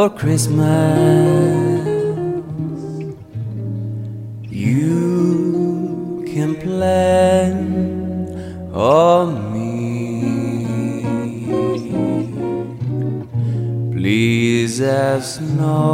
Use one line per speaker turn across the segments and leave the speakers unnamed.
for Christmas. You can plan on me. Please have snow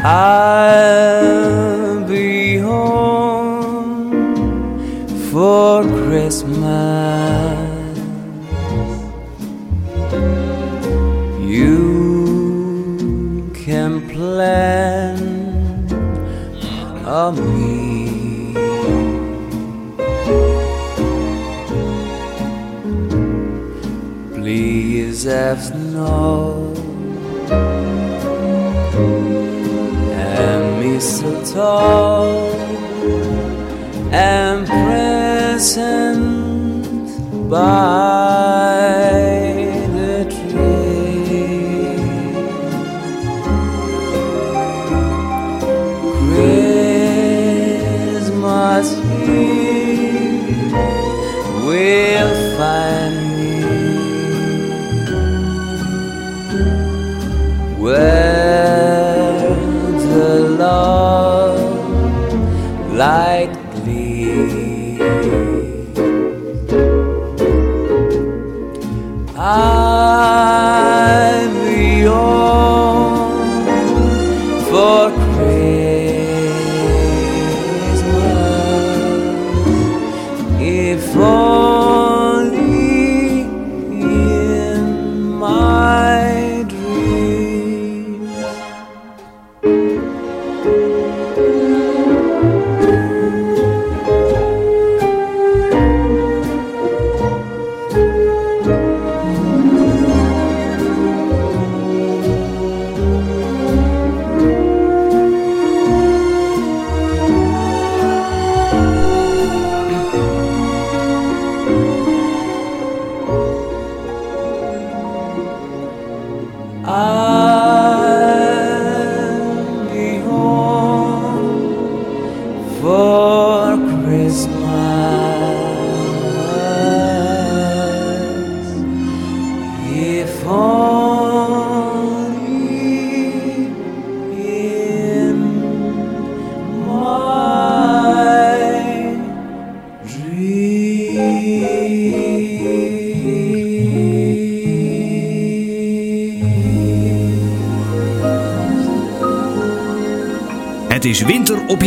I'll be home for Christmas. You can plan on me. Please have snow mistletoe and present by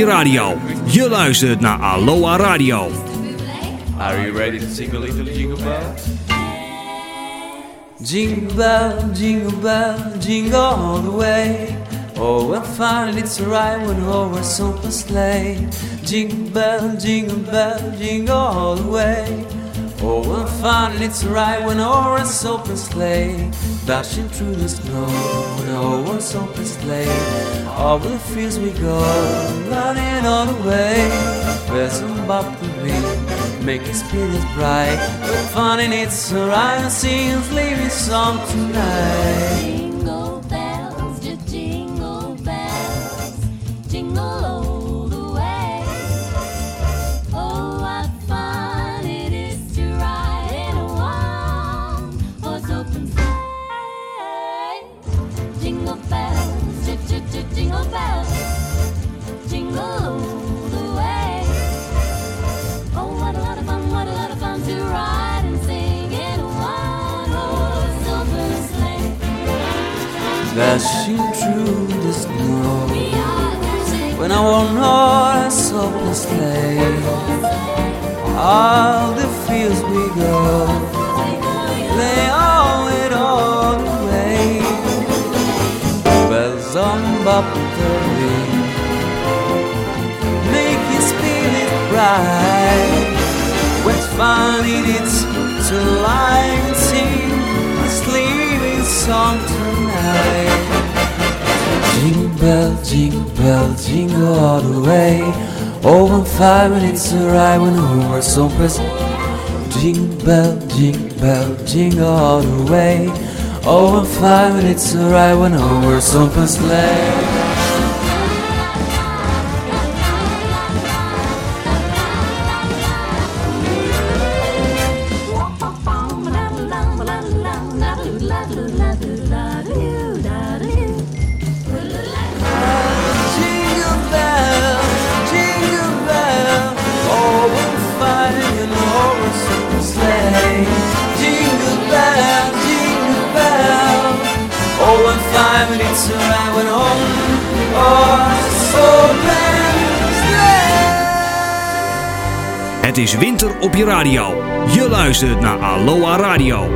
je radio. Je luistert naar Aloha Radio.
Are you ready to sing a little jingle bell?
Jingle bell, jingle bell, jingle all the way. Oh, what fun it's to ride when horse open sleigh. Jingle bell, jingle bell, jingle all the way. Oh, what fun it's to ride when horse open sleigh. Dashing through the snow when a horse open sleigh. Over the fields we go, running all the way. Where's some ring, making spirits bright. Fun in it's to ride and sing a sleepy song tonight. When I won't know softness lay, all the fields we go, lay all it all away. Bells on Bobberry, make your spirit bright. What's fun it is to lie and sing sleeping song tonight. Bell, jingle bell, jingle all the way. Oh, in five minutes to ride when the horse opens. Jingle bell, jingle bell, jingle all the way. Oh, in five minutes to ride when the horse opens sleigh.
Het is winter op je radio. Je luistert naar Aloha Radio.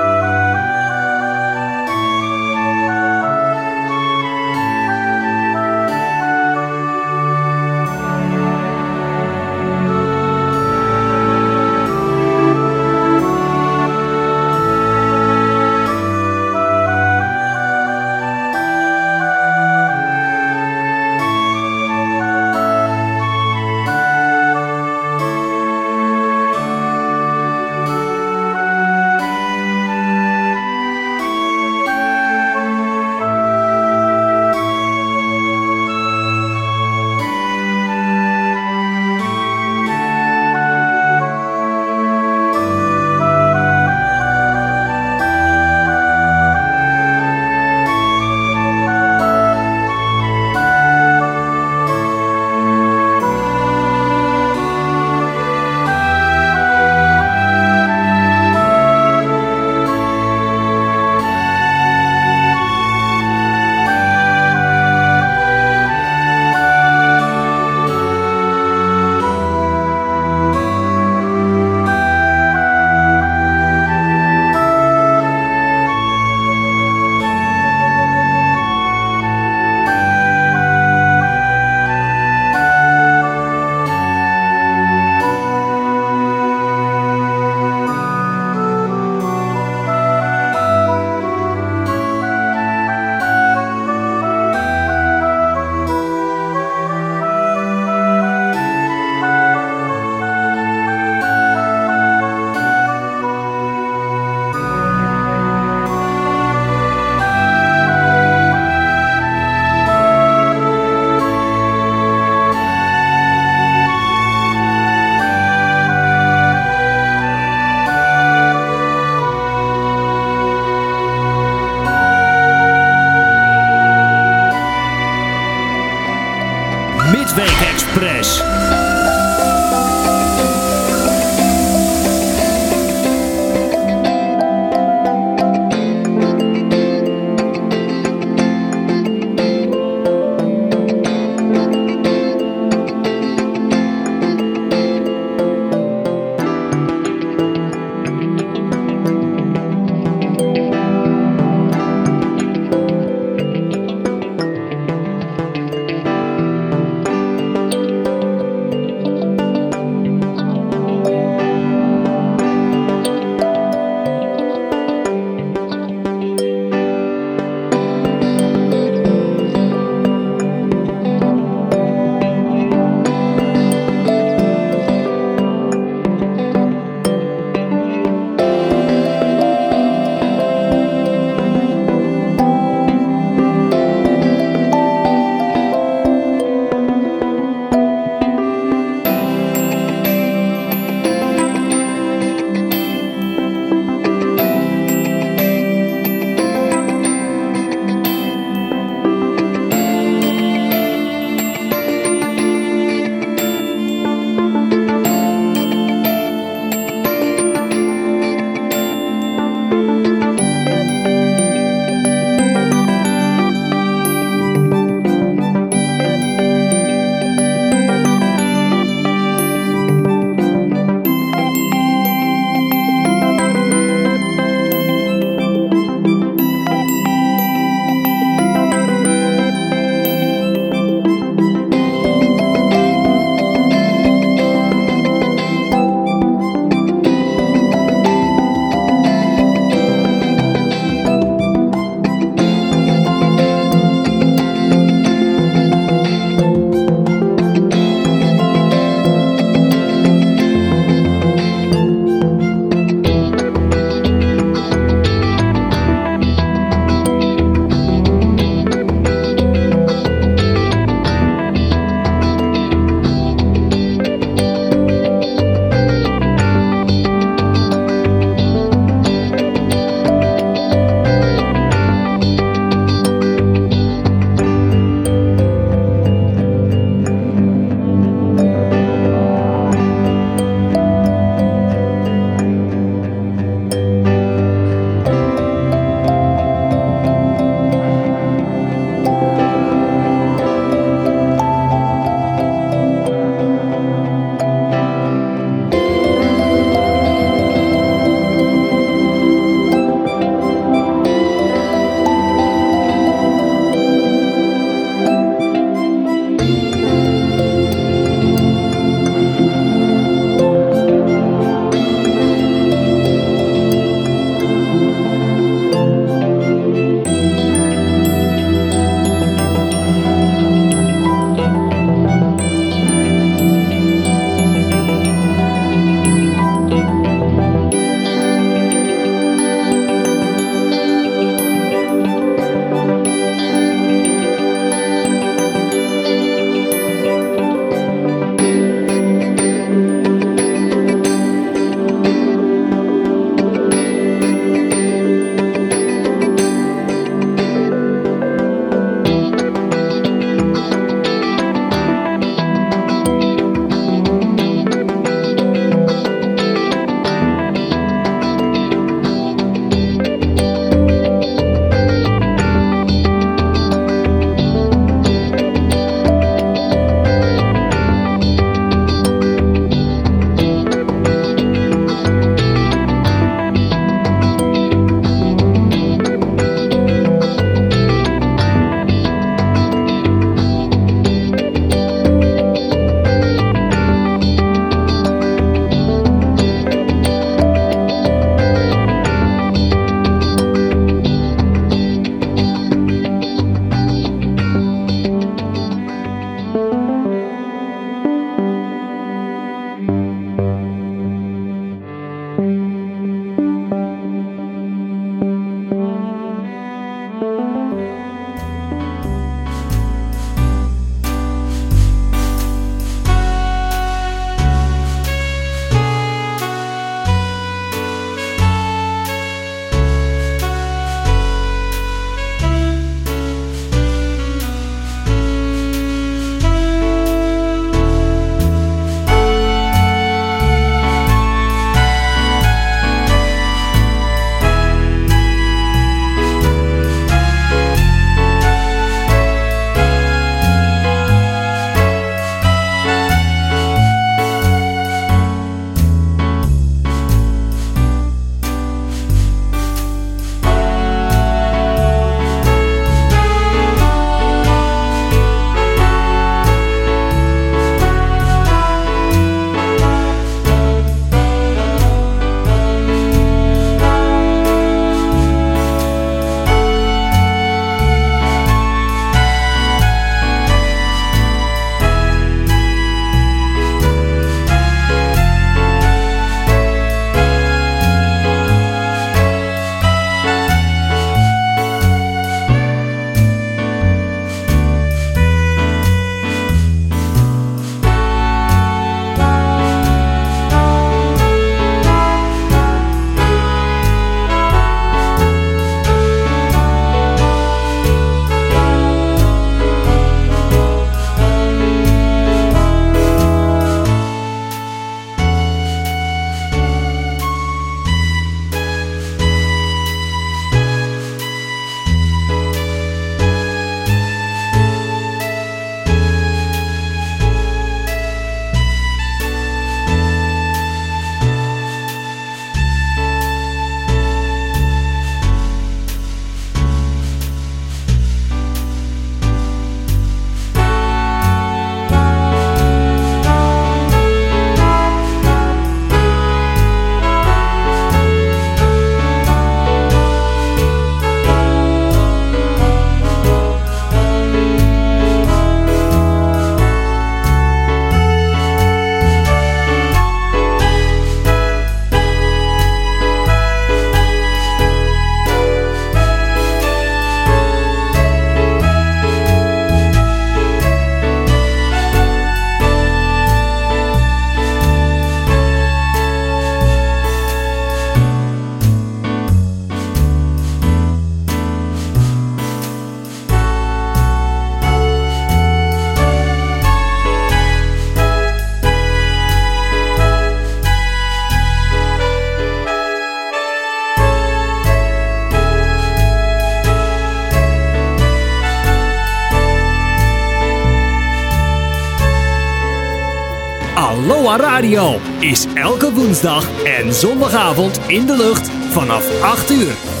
Aloha Radio is elke woensdag en zondagavond in de lucht vanaf 8 uur.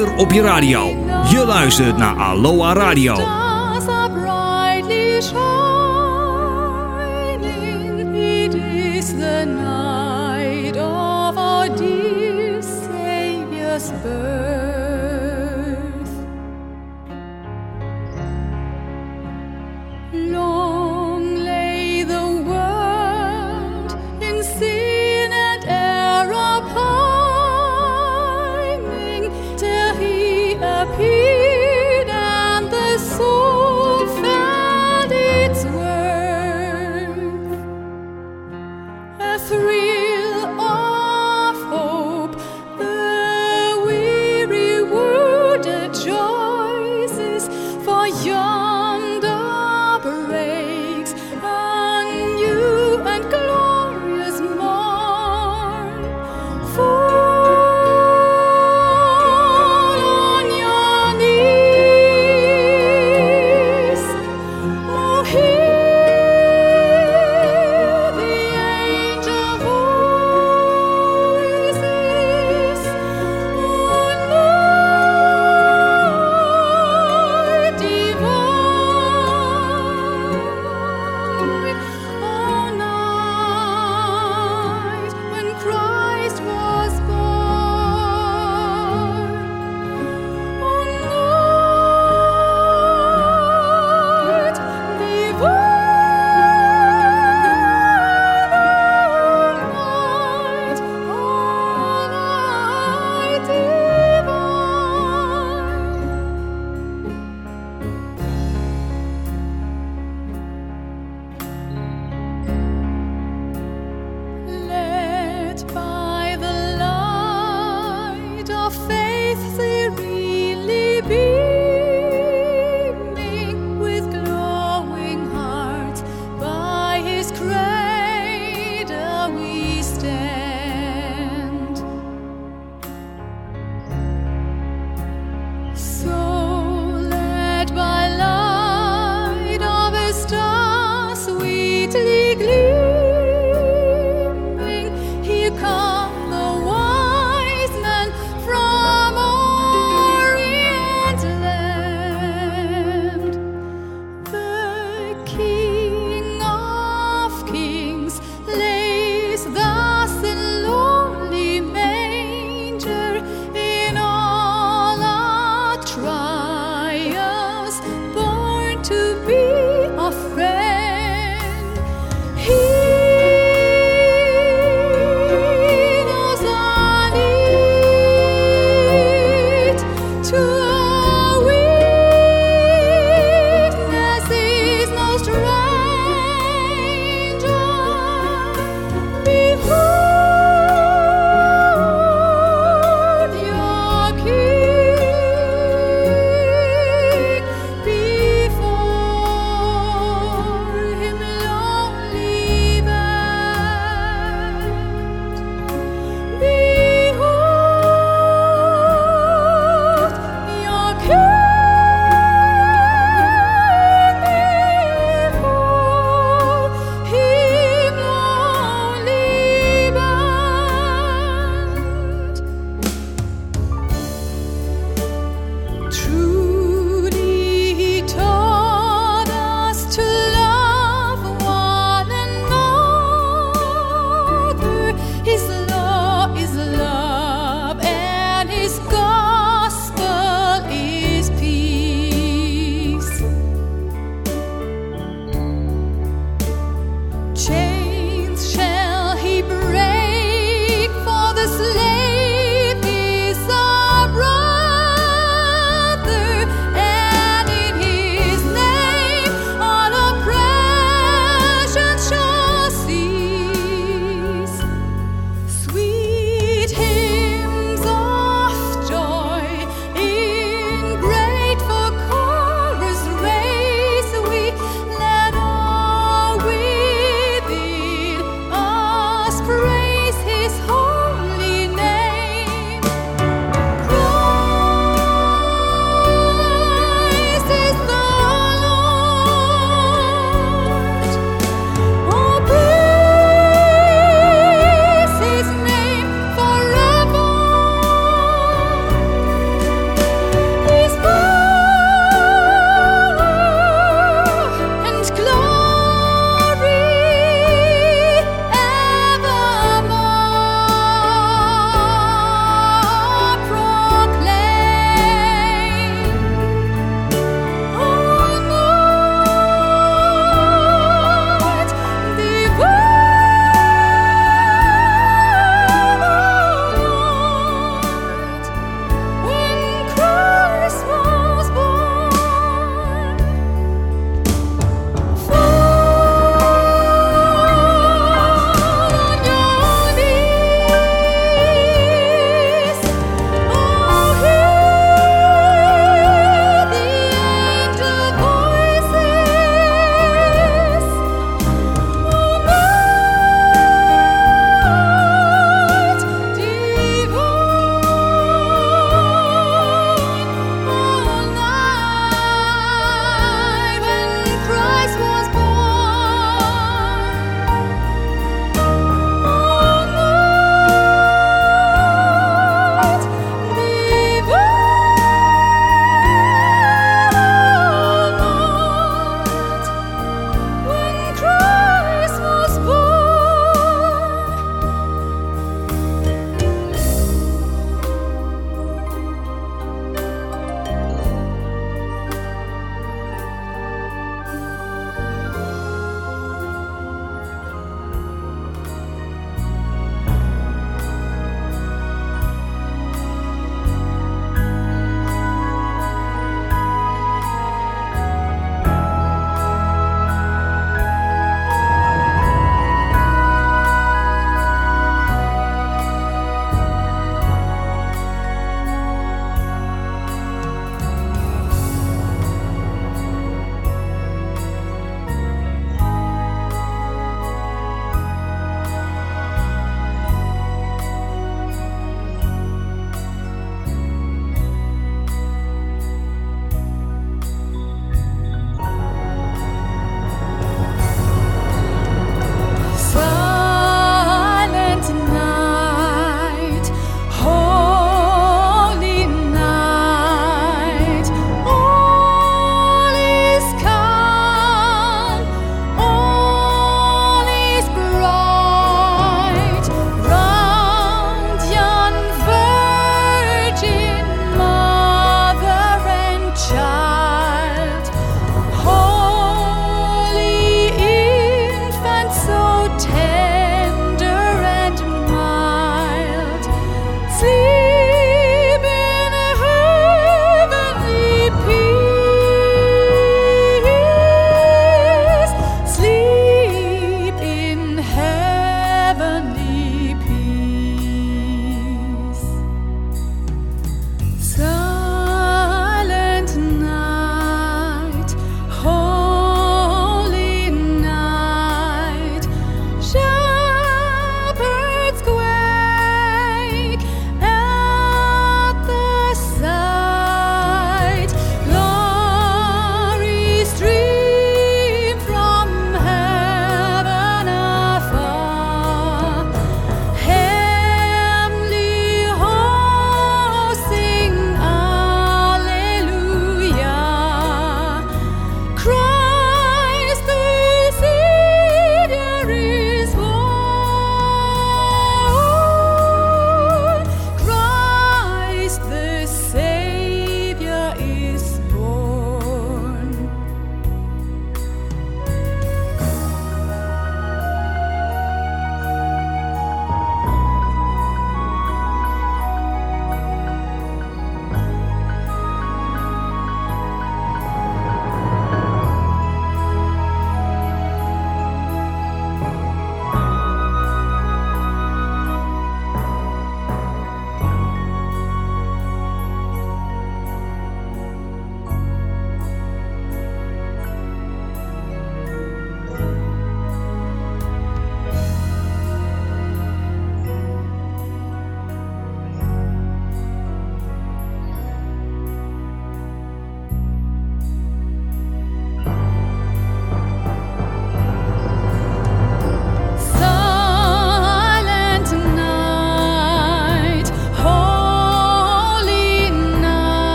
computer op je radio. Je luistert naar Aloha Radio.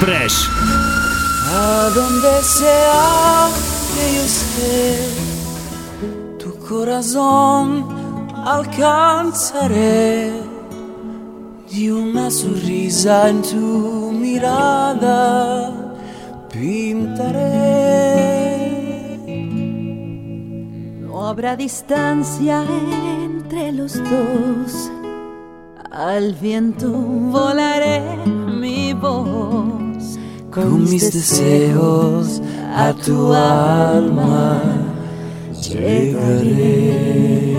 Express.
A donde sea que yo esté, tu corazón alcanzaré. Di una sonrisa en tu mirada, pintaré.
No habrá distancia entre los dos. Al viento volaré.
Con mis deseos a tu alma llegaré.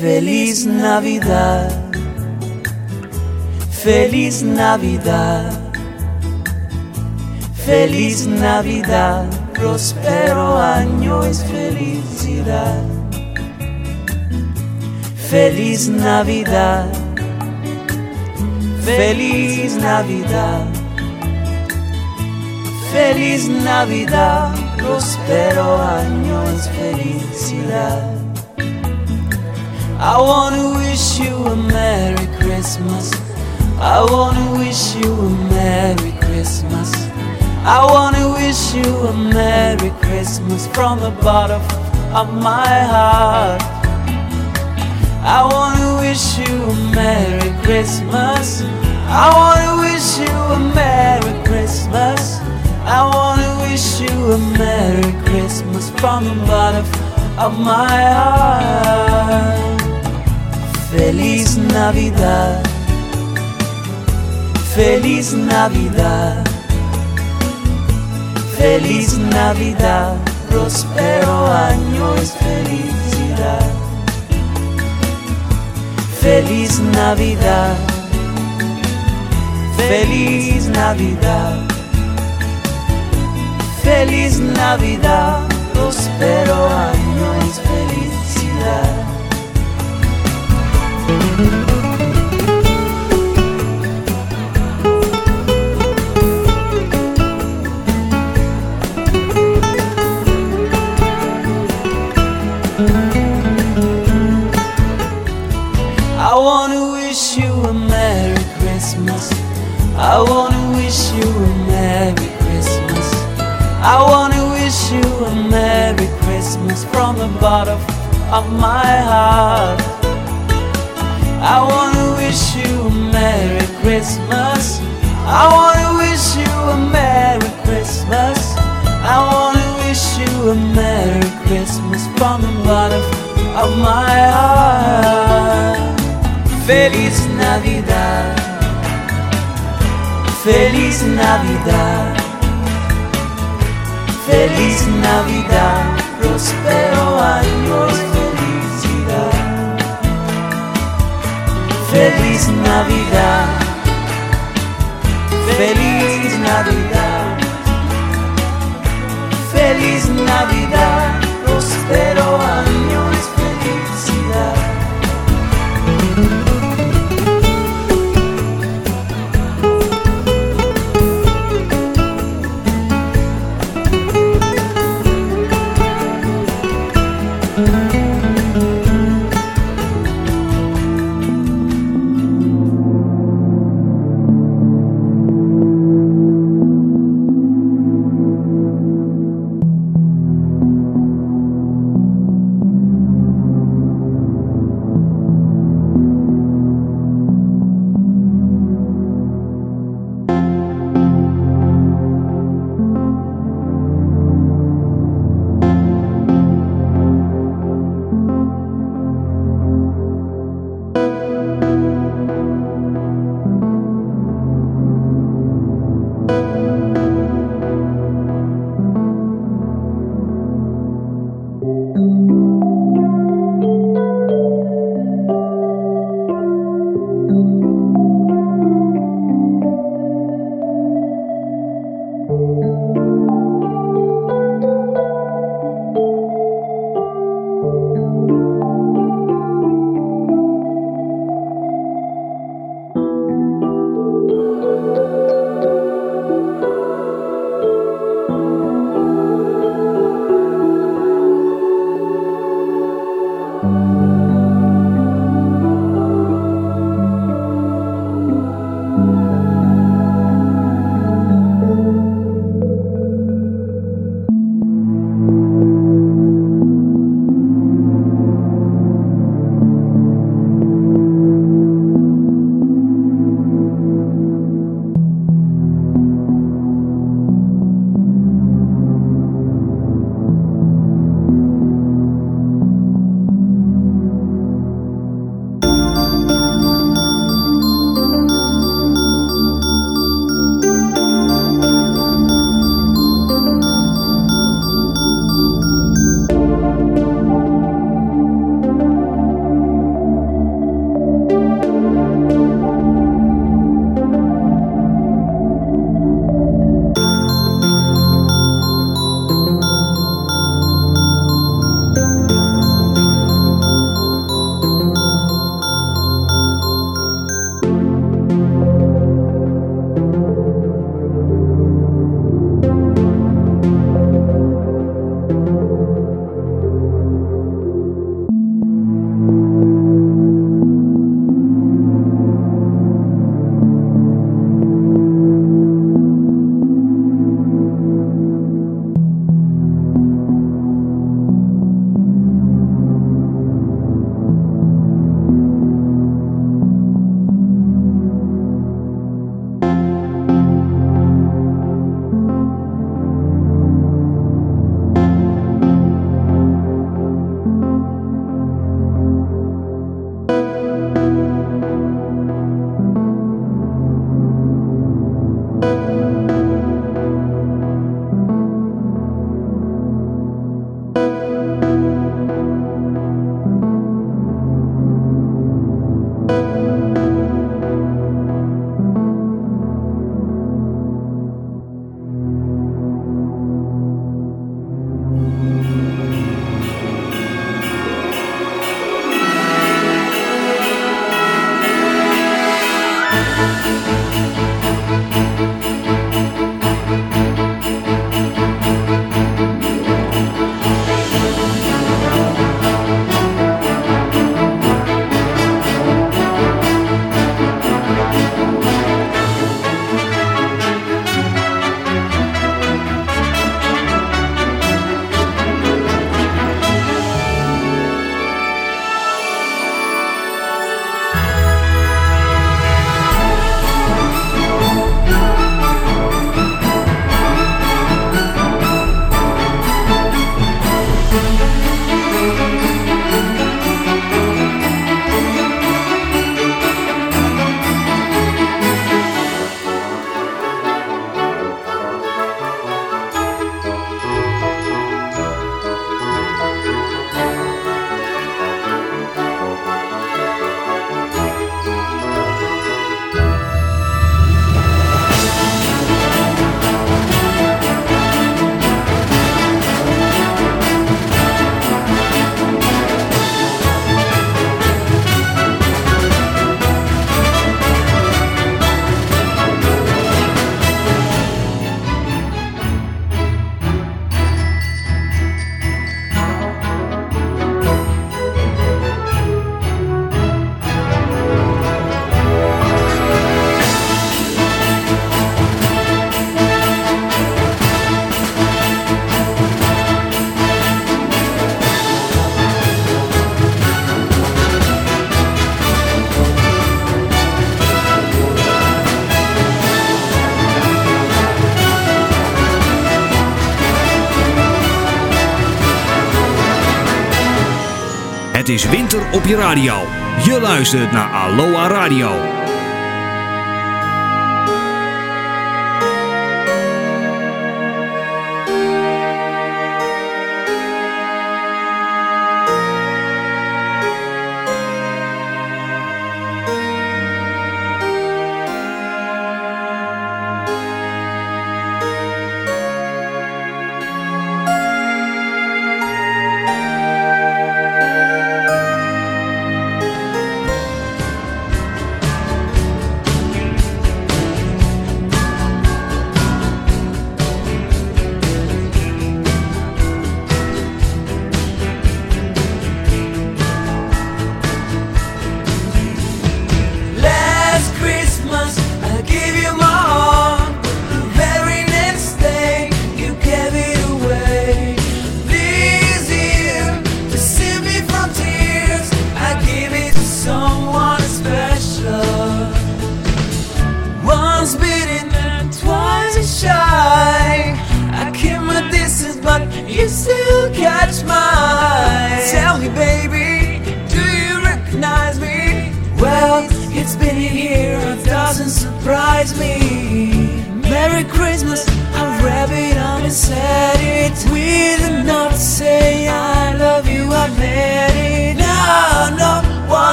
Feliz Navidad, feliz Navidad, feliz Navidad, próspero año es felicidad. Feliz Navidad, feliz Navidad, feliz Navidad, próspero año es felicidad. I wanna wish you a Merry Christmas. I wanna wish you a Merry Christmas. I wanna wish you a Merry Christmas from the bottom of my heart. Christmas. I wanna wish you a Merry Christmas. I wanna wish you a Merry Christmas from the bottom of my heart. Feliz Navidad. Feliz Navidad. Feliz Navidad. Próspero año es felicidad. Feliz Navidad. Feliz Navidad. Feliz Navidad. Próspero año es felicidad. Of my heart. I wanna wish you a Merry Christmas. I wanna wish you a Merry Christmas. I wanna wish you a Merry Christmas from the bottom of my heart. Feliz Navidad. Feliz Navidad. Feliz Navidad. Prospero año Feliz Navidad. Feliz Navidad. Het is winter op je radio. Je luistert naar Aloha Radio.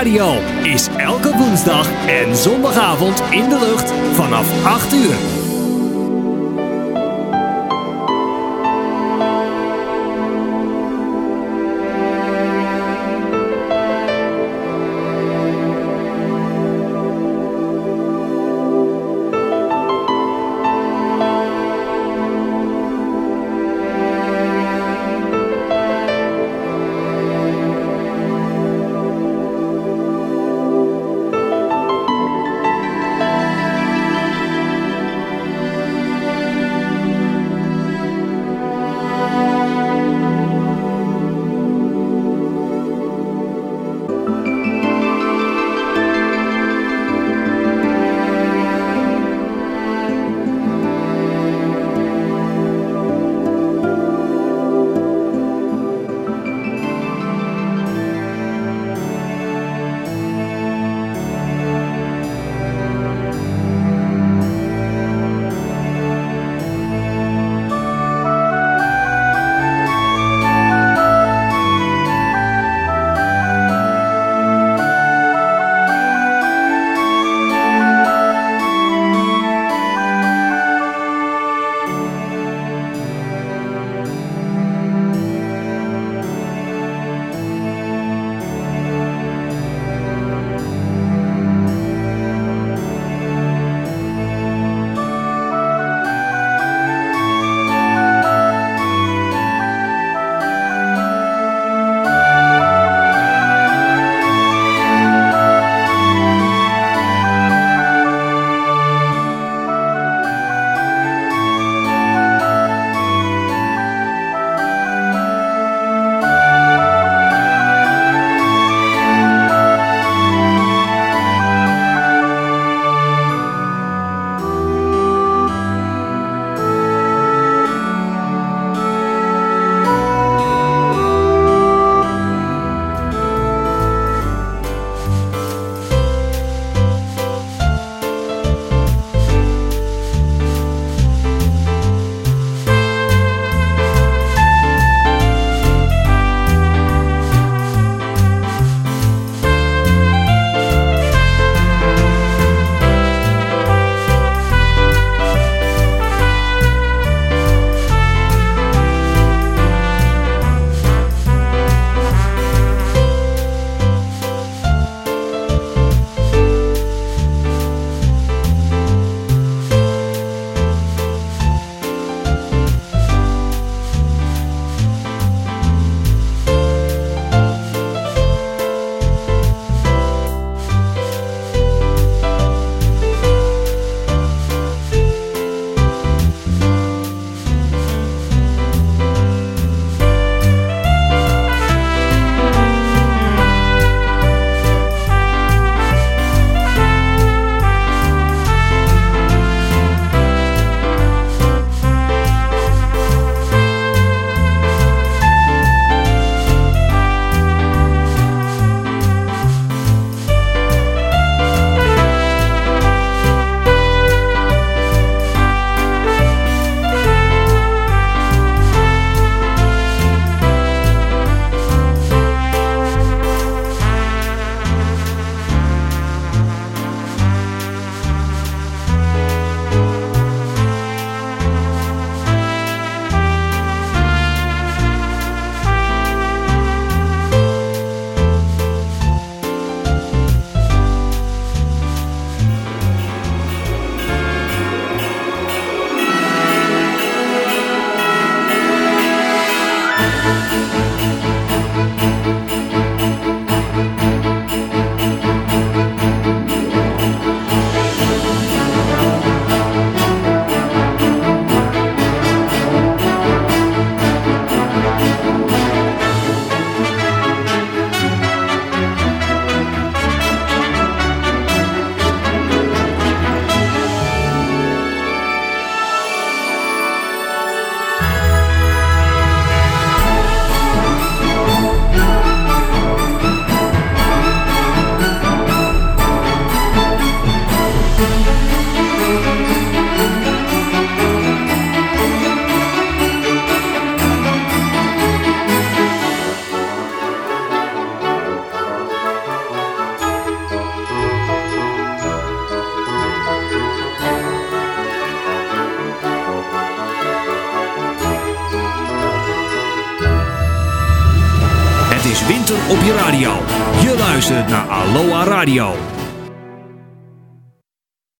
Radio is elke woensdag en zondagavond in de lucht vanaf 8 uur.